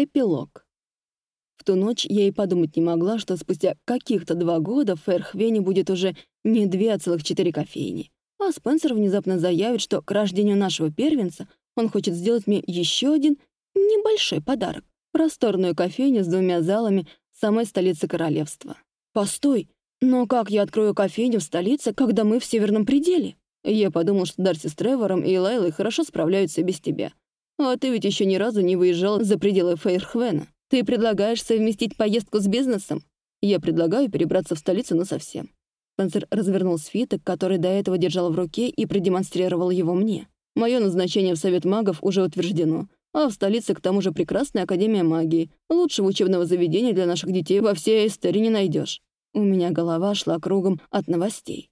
Эпилог. В ту ночь я и подумать не могла, что спустя каких-то два года в Фэрхвене будет уже не две, а целых четыре кофейни. А Спенсер внезапно заявит, что к рождению нашего первенца он хочет сделать мне еще один небольшой подарок. Просторную кофейню с двумя залами в самой столице королевства. Постой, но как я открою кофейню в столице, когда мы в Северном пределе? Я подумал, что Дарси с Тревором и Лайлой хорошо справляются без тебя. А ты ведь еще ни разу не выезжал за пределы Фейрхвена. Ты предлагаешь совместить поездку с бизнесом? Я предлагаю перебраться в столицу насовсем. Спенсер развернул свиток, который до этого держал в руке, и продемонстрировал его мне. Мое назначение в Совет магов уже утверждено, а в столице к тому же прекрасная Академия магии. Лучшего учебного заведения для наших детей во всей Эстере не найдешь. У меня голова шла кругом от новостей.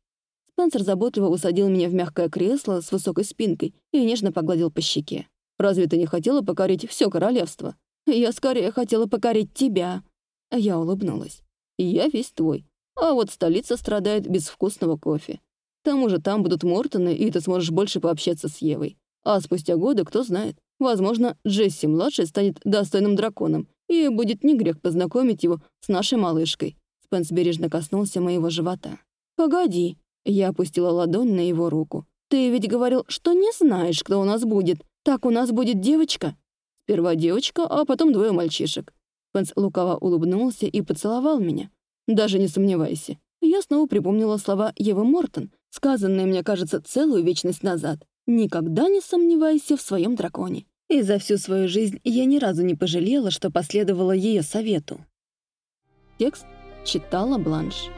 Спенсер заботливо усадил меня в мягкое кресло с высокой спинкой и нежно погладил по щеке. Разве ты не хотела покорить все королевство? Я скорее хотела покорить тебя». Я улыбнулась. «Я весь твой. А вот столица страдает без вкусного кофе. К тому же там будут Мортоны, и ты сможешь больше пообщаться с Евой. А спустя годы, кто знает, возможно, Джесси-младший станет достойным драконом, и будет не грех познакомить его с нашей малышкой». Спенс бережно коснулся моего живота. «Погоди». Я опустила ладонь на его руку. «Ты ведь говорил, что не знаешь, кто у нас будет. «Так у нас будет девочка?» «Сперва девочка, а потом двое мальчишек». Пенс лукаво улыбнулся и поцеловал меня. «Даже не сомневайся». Я снова припомнила слова Евы Мортон, сказанные, мне кажется, целую вечность назад. «Никогда не сомневайся в своем драконе». И за всю свою жизнь я ни разу не пожалела, что последовала ее совету. Текст читала Бланш.